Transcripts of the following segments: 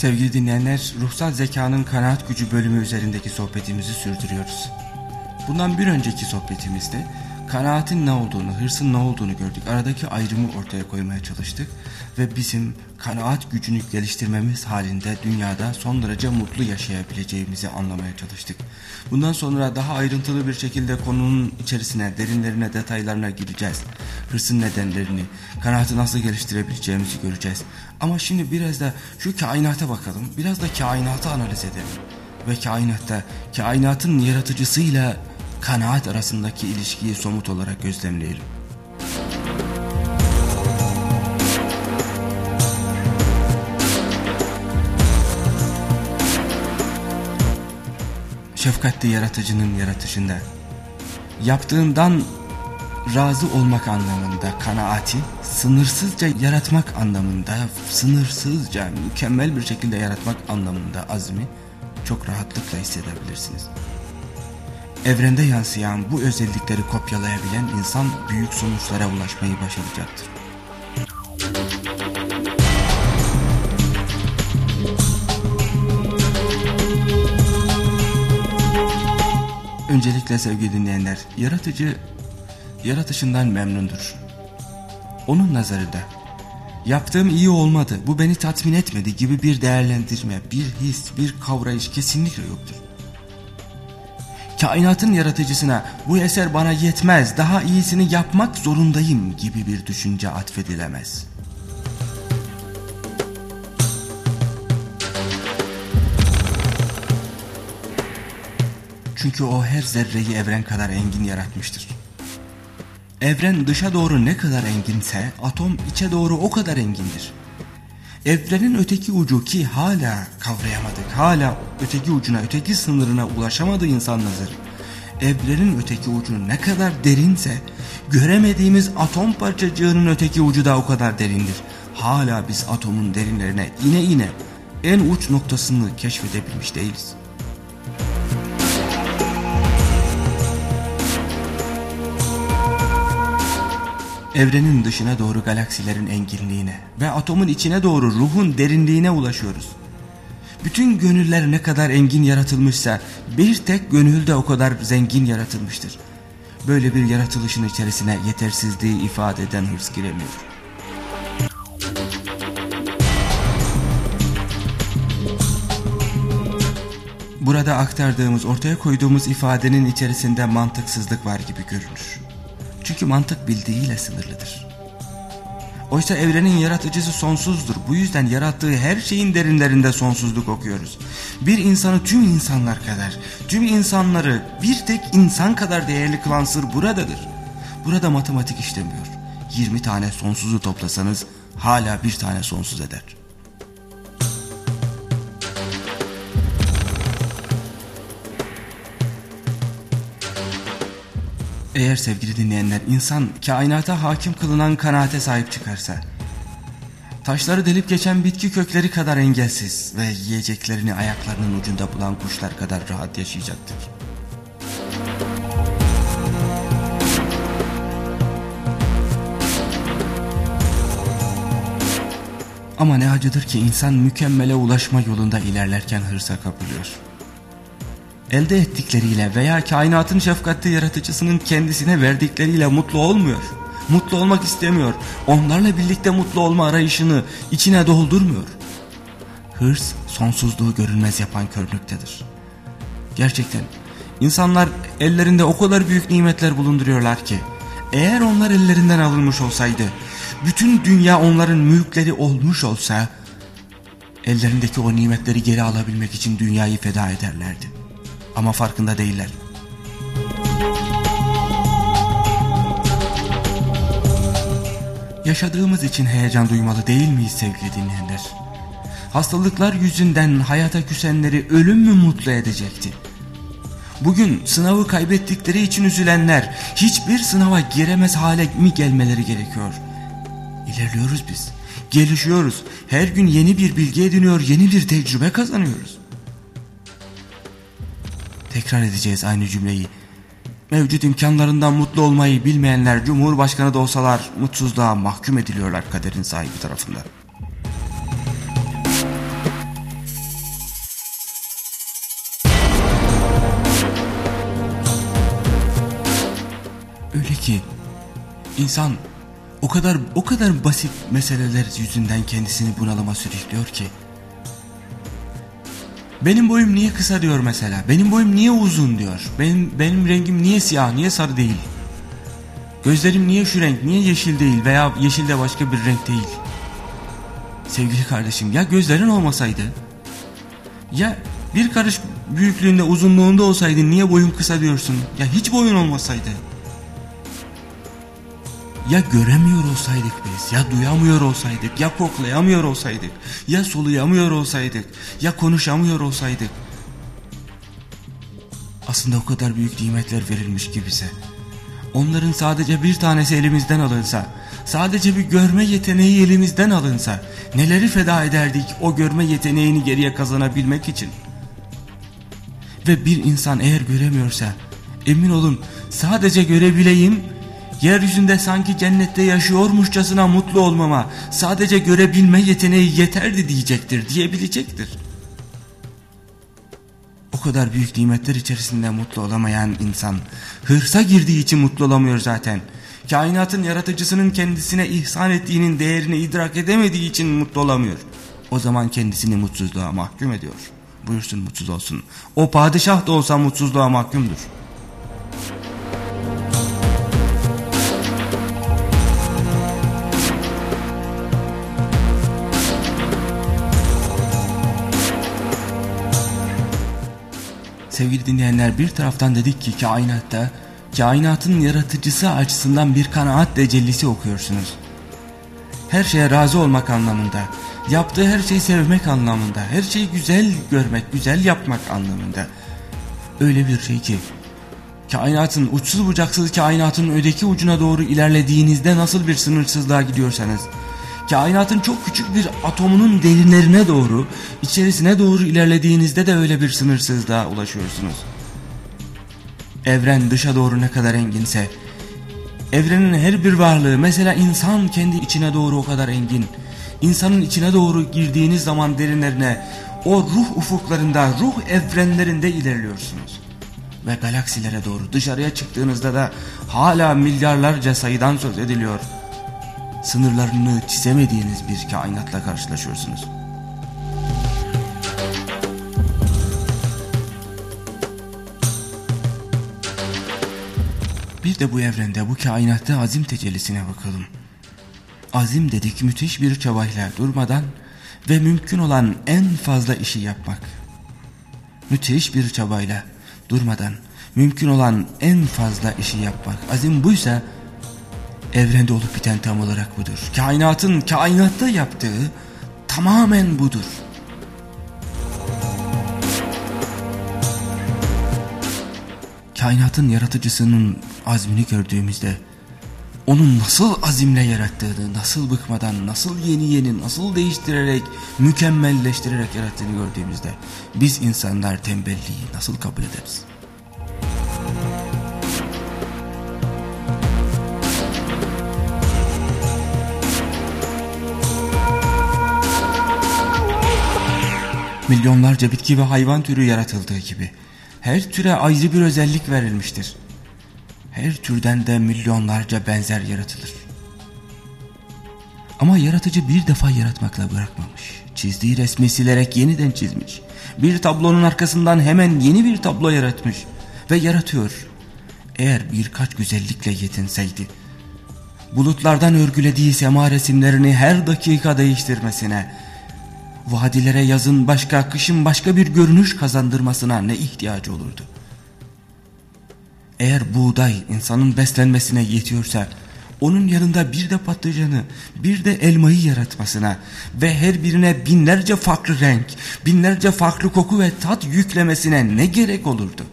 Sevgili dinleyenler, ruhsal zekanın kanaat gücü bölümü üzerindeki sohbetimizi sürdürüyoruz. Bundan bir önceki sohbetimizde kanaatin ne olduğunu, hırsın ne olduğunu gördük. Aradaki ayrımı ortaya koymaya çalıştık ve bizim kanaat gücünü geliştirmemiz halinde dünyada son derece mutlu yaşayabileceğimizi anlamaya çalıştık. Bundan sonra daha ayrıntılı bir şekilde konunun içerisine, derinlerine, detaylarına gireceğiz. Hırsın nedenlerini, kanaatı nasıl geliştirebileceğimizi göreceğiz. Ama şimdi biraz da şu kainata bakalım, biraz da kainatı analiz edelim. Ve kainatta, kainatın yaratıcısıyla kanaat arasındaki ilişkiyi somut olarak gözlemleyelim. Şefkatli yaratıcının yaratışında yaptığından razı olmak anlamında kanaati sınırsızca yaratmak anlamında sınırsızca mükemmel bir şekilde yaratmak anlamında azmi çok rahatlıkla hissedebilirsiniz. Evrende yansıyan bu özellikleri kopyalayabilen insan büyük sonuçlara ulaşmayı başaracaktır. Öncelikle sevgili dinleyenler, yaratıcı yaratışından memnundur. Onun nazarında yaptığım iyi olmadı, bu beni tatmin etmedi gibi bir değerlendirme, bir his, bir kavrayış kesinlikle yoktur kainatın yaratıcısına bu eser bana yetmez daha iyisini yapmak zorundayım gibi bir düşünce atfedilemez. Çünkü o her zerreyi evren kadar engin yaratmıştır. Evren dışa doğru ne kadar enginse atom içe doğru o kadar engindir. Evrenin öteki ucu ki hala kavrayamadık, hala öteki ucuna, öteki sınırına ulaşamadı insan. Evrenin öteki ucu ne kadar derinse, göremediğimiz atom parçacığının öteki ucu da o kadar derindir. Hala biz atomun derinlerine ine ine en uç noktasını keşfedebilmiş değiliz. Evrenin dışına doğru galaksilerin enginliğine ve atomun içine doğru ruhun derinliğine ulaşıyoruz. Bütün gönüller ne kadar engin yaratılmışsa bir tek gönül de o kadar zengin yaratılmıştır. Böyle bir yaratılışın içerisine yetersizliği ifade eden hırs giremiyor. Burada aktardığımız, ortaya koyduğumuz ifadenin içerisinde mantıksızlık var gibi görünür. Çünkü mantık bildiğiyle sınırlıdır. Oysa evrenin yaratıcısı sonsuzdur. Bu yüzden yarattığı her şeyin derinlerinde sonsuzluk okuyoruz. Bir insanı tüm insanlar kadar, tüm insanları bir tek insan kadar değerli kılan sır buradadır. Burada matematik işlemiyor. 20 tane sonsuzu toplasanız hala bir tane sonsuz eder. Eğer sevgili dinleyenler insan kainata hakim kılınan kanaate sahip çıkarsa, taşları delip geçen bitki kökleri kadar engelsiz ve yiyeceklerini ayaklarının ucunda bulan kuşlar kadar rahat yaşayacaktır. Ama ne acıdır ki insan mükemmele ulaşma yolunda ilerlerken hırsa kapılıyor elde ettikleriyle veya kainatın şefkatli yaratıcısının kendisine verdikleriyle mutlu olmuyor. Mutlu olmak istemiyor. Onlarla birlikte mutlu olma arayışını içine doldurmuyor. Hırs sonsuzluğu görünmez yapan körlüktedir. Gerçekten insanlar ellerinde o kadar büyük nimetler bulunduruyorlar ki eğer onlar ellerinden alınmış olsaydı bütün dünya onların mülkleri olmuş olsa ellerindeki o nimetleri geri alabilmek için dünyayı feda ederlerdi ama farkında değiller. Yaşadığımız için heyecan duymalı değil miyiz sevgili dinleyenler? Hastalıklar yüzünden hayata küsenleri ölüm mü mutlu edecekti? Bugün sınavı kaybettikleri için üzülenler hiçbir sınava giremez hale mi gelmeleri gerekiyor? İlerliyoruz biz. Gelişiyoruz. Her gün yeni bir bilgi ediniyor, yeni bir tecrübe kazanıyoruz. Tekrar edeceğiz aynı cümleyi. Mevcut imkanlarından mutlu olmayı bilmeyenler Cumhurbaşkanı da olsalar mutsuzluğa mahkum ediliyorlar kaderin sahibi tarafından. Öyle ki insan o kadar o kadar basit meseleler yüzünden kendisini bunalıma sürüklüyor ki benim boyum niye kısa diyor mesela. Benim boyum niye uzun diyor. Benim benim rengim niye siyah, niye sarı değil? Gözlerim niye şu renk, niye yeşil değil veya yeşilde başka bir renk değil? Sevgili kardeşim ya gözlerin olmasaydı? Ya bir karış büyüklüğünde uzunluğunda olsaydı niye boyun kısa diyorsun? Ya hiç boyun olmasaydı? Ya göremiyor olsaydık biz, ya duyamıyor olsaydık, ya koklayamıyor olsaydık, ya soluyamıyor olsaydık, ya konuşamıyor olsaydık. Aslında o kadar büyük nimetler verilmiş ki bize. Onların sadece bir tanesi elimizden alınsa, sadece bir görme yeteneği elimizden alınsa, neleri feda ederdik o görme yeteneğini geriye kazanabilmek için. Ve bir insan eğer göremiyorsa, emin olun sadece görebileyim, yeryüzünde sanki cennette yaşıyormuşçasına mutlu olmama, sadece görebilme yeteneği yeterdi diyecektir, diyebilecektir. O kadar büyük nimetler içerisinde mutlu olamayan insan, hırsa girdiği için mutlu olamıyor zaten. Kainatın yaratıcısının kendisine ihsan ettiğinin değerini idrak edemediği için mutlu olamıyor. O zaman kendisini mutsuzluğa mahkum ediyor. Buyursun mutsuz olsun. O padişah da olsa mutsuzluğa mahkumdur. Sevgili dinleyenler bir taraftan dedik ki kainatta kainatın yaratıcısı açısından bir kanaat tecellisi okuyorsunuz. Her şeye razı olmak anlamında, yaptığı her şeyi sevmek anlamında, her şeyi güzel görmek, güzel yapmak anlamında. Öyle bir şey ki kainatın uçsuz bucaksız kainatın ödeki ucuna doğru ilerlediğinizde nasıl bir sınırsızlığa gidiyorsanız kainatın çok küçük bir atomunun derinlerine doğru, içerisine doğru ilerlediğinizde de öyle bir sınırsızlığa ulaşıyorsunuz. Evren dışa doğru ne kadar enginse, evrenin her bir varlığı, mesela insan kendi içine doğru o kadar engin, insanın içine doğru girdiğiniz zaman derinlerine, o ruh ufuklarında, ruh evrenlerinde ilerliyorsunuz. Ve galaksilere doğru dışarıya çıktığınızda da hala milyarlarca sayıdan söz ediliyor sınırlarını çizemediğiniz bir kainatla karşılaşıyorsunuz. Bir de bu evrende, bu kainatta azim tecellisine bakalım. Azim dedik müthiş bir çabayla durmadan ve mümkün olan en fazla işi yapmak. Müthiş bir çabayla durmadan mümkün olan en fazla işi yapmak. Azim buysa Evrende olup biten tam olarak budur. Kainatın kainatta yaptığı tamamen budur. Kainatın yaratıcısının azmini gördüğümüzde onun nasıl azimle yarattığını, nasıl bıkmadan, nasıl yeni yeni, nasıl değiştirerek, mükemmelleştirerek yarattığını gördüğümüzde biz insanlar tembelliği nasıl kabul ederiz? Milyonlarca bitki ve hayvan türü yaratıldığı gibi her türe ayrı bir özellik verilmiştir. Her türden de milyonlarca benzer yaratılır. Ama yaratıcı bir defa yaratmakla bırakmamış. Çizdiği resmi silerek yeniden çizmiş. Bir tablonun arkasından hemen yeni bir tablo yaratmış. Ve yaratıyor. Eğer birkaç güzellikle yetinseydi. Bulutlardan örgülediği sema resimlerini her dakika değiştirmesine vadilere yazın başka, kışın başka bir görünüş kazandırmasına ne ihtiyacı olurdu? Eğer buğday insanın beslenmesine yetiyorsa, onun yanında bir de patlıcanı, bir de elmayı yaratmasına ve her birine binlerce farklı renk, binlerce farklı koku ve tat yüklemesine ne gerek olurdu?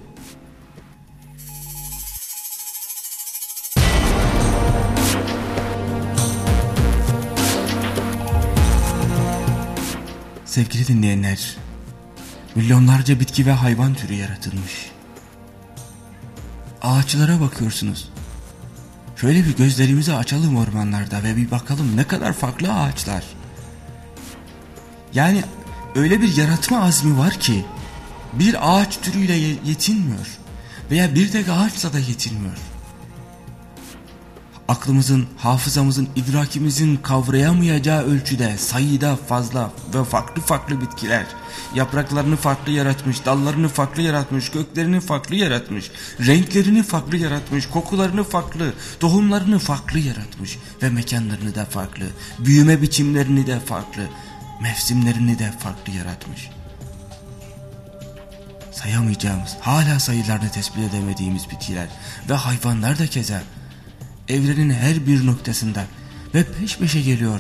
Sevgili dinleyenler, milyonlarca bitki ve hayvan türü yaratılmış. Ağaçlara bakıyorsunuz. Şöyle bir gözlerimizi açalım ormanlarda ve bir bakalım ne kadar farklı ağaçlar. Yani öyle bir yaratma azmi var ki bir ağaç türüyle yetinmiyor veya bir tek ağaçla da yetinmiyor. Aklımızın, hafızamızın, idrakimizin kavrayamayacağı ölçüde sayıda fazla ve farklı farklı bitkiler, yapraklarını farklı yaratmış, dallarını farklı yaratmış, köklerini farklı yaratmış, renklerini farklı yaratmış, kokularını farklı, tohumlarını farklı yaratmış ve mekanlarını da farklı, büyüme biçimlerini de farklı, mevsimlerini de farklı yaratmış. Sayamayacağımız, hala sayılarını tespit edemediğimiz bitkiler ve hayvanlar da keza evrenin her bir noktasında ve peş peşe geliyor.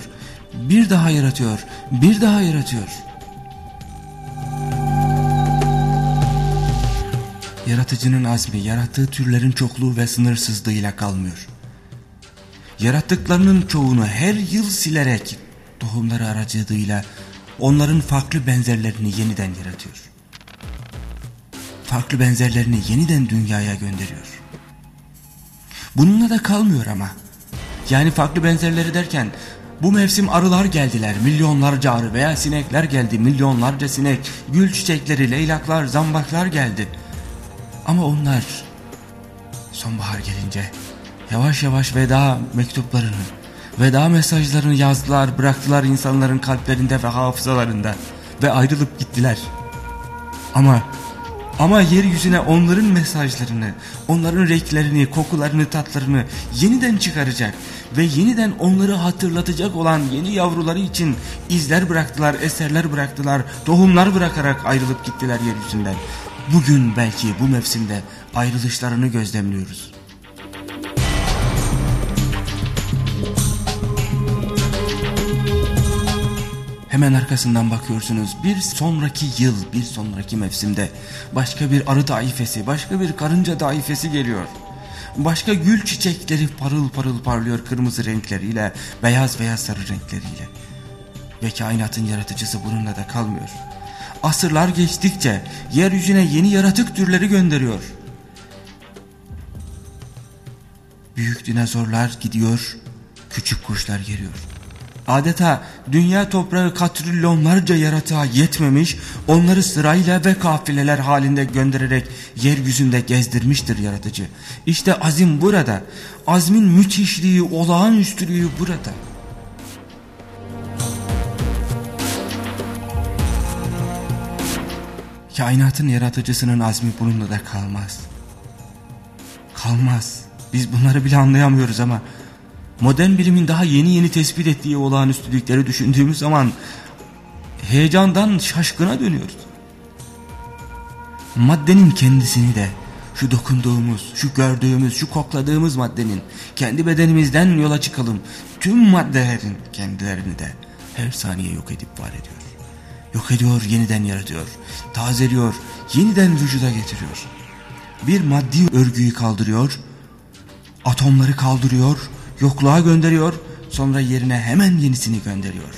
Bir daha yaratıyor, bir daha yaratıyor. Yaratıcının azmi, yarattığı türlerin çokluğu ve sınırsızlığıyla kalmıyor. Yarattıklarının çoğunu her yıl silerek tohumları aracılığıyla onların farklı benzerlerini yeniden yaratıyor. Farklı benzerlerini yeniden dünyaya gönderiyor. Bununla da kalmıyor ama. Yani farklı benzerleri derken bu mevsim arılar geldiler, milyonlarca arı veya sinekler geldi, milyonlarca sinek, gül çiçekleri, leylaklar, zambaklar geldi. Ama onlar sonbahar gelince yavaş yavaş veda mektuplarını, veda mesajlarını yazdılar, bıraktılar insanların kalplerinde ve hafızalarında ve ayrılıp gittiler. Ama ama yeryüzüne onların mesajlarını, onların renklerini, kokularını, tatlarını yeniden çıkaracak ve yeniden onları hatırlatacak olan yeni yavruları için izler bıraktılar, eserler bıraktılar, tohumlar bırakarak ayrılıp gittiler yeryüzünden. Bugün belki bu mevsimde ayrılışlarını gözlemliyoruz. Hemen arkasından bakıyorsunuz bir sonraki yıl bir sonraki mevsimde başka bir arı daifesi başka bir karınca daifesi geliyor. Başka gül çiçekleri parıl parıl parlıyor kırmızı renkleriyle beyaz veya sarı renkleriyle. Ve kainatın yaratıcısı bununla da kalmıyor. Asırlar geçtikçe yeryüzüne yeni yaratık türleri gönderiyor. Büyük dinozorlar gidiyor, küçük kuşlar geliyor adeta dünya toprağı katrilyonlarca yaratığa yetmemiş, onları sırayla ve kafileler halinde göndererek yeryüzünde gezdirmiştir yaratıcı. İşte azim burada, azmin müthişliği, olağanüstülüğü burada. Kainatın yaratıcısının azmi bununla da kalmaz. Kalmaz. Biz bunları bile anlayamıyoruz ama modern bilimin daha yeni yeni tespit ettiği olağanüstülükleri düşündüğümüz zaman heyecandan şaşkına dönüyoruz. Maddenin kendisini de şu dokunduğumuz, şu gördüğümüz, şu kokladığımız maddenin kendi bedenimizden yola çıkalım. Tüm maddelerin kendilerini de her saniye yok edip var ediyor. Yok ediyor, yeniden yaratıyor. Tazeliyor, yeniden vücuda getiriyor. Bir maddi örgüyü kaldırıyor, atomları kaldırıyor, yokluğa gönderiyor sonra yerine hemen yenisini gönderiyor.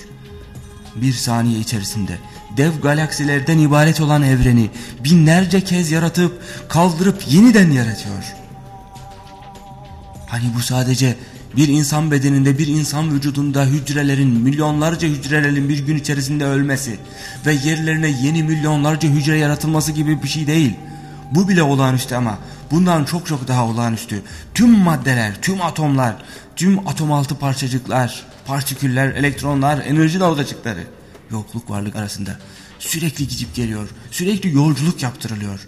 Bir saniye içerisinde dev galaksilerden ibaret olan evreni binlerce kez yaratıp kaldırıp yeniden yaratıyor. Hani bu sadece bir insan bedeninde bir insan vücudunda hücrelerin milyonlarca hücrelerin bir gün içerisinde ölmesi ve yerlerine yeni milyonlarca hücre yaratılması gibi bir şey değil. Bu bile olağanüstü ama bundan çok çok daha olağanüstü. Tüm maddeler, tüm atomlar, tüm atom altı parçacıklar, partiküller, elektronlar, enerji dalgacıkları yokluk varlık arasında sürekli gidip geliyor, sürekli yolculuk yaptırılıyor.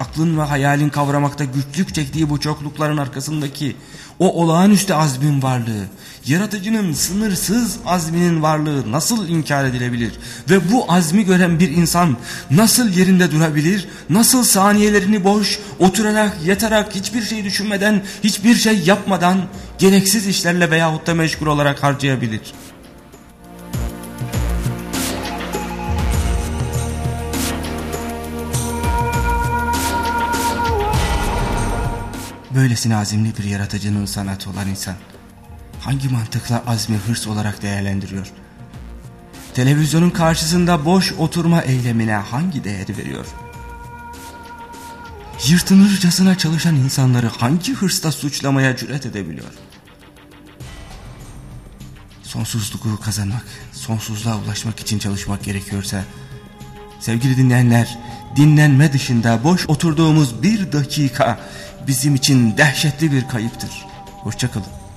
Aklın ve hayalin kavramakta güçlük çektiği bu çoklukların arkasındaki o olağanüstü azmin varlığı, yaratıcının sınırsız azminin varlığı nasıl inkar edilebilir? Ve bu azmi gören bir insan nasıl yerinde durabilir? Nasıl saniyelerini boş, oturarak, yatarak, hiçbir şey düşünmeden, hiçbir şey yapmadan, gereksiz işlerle veyahut da meşgul olarak harcayabilir?'' Böylesine azimli bir yaratıcının sanatı olan insan hangi mantıkla azmi hırs olarak değerlendiriyor? Televizyonun karşısında boş oturma eylemine hangi değeri veriyor? Yırtınırcasına çalışan insanları hangi hırsla suçlamaya cüret edebiliyor? Sonsuzluğu kazanmak, sonsuzluğa ulaşmak için çalışmak gerekiyorsa, sevgili dinleyenler, dinlenme dışında boş oturduğumuz bir dakika bizim için dehşetli bir kayıptır. Hoşçakalın.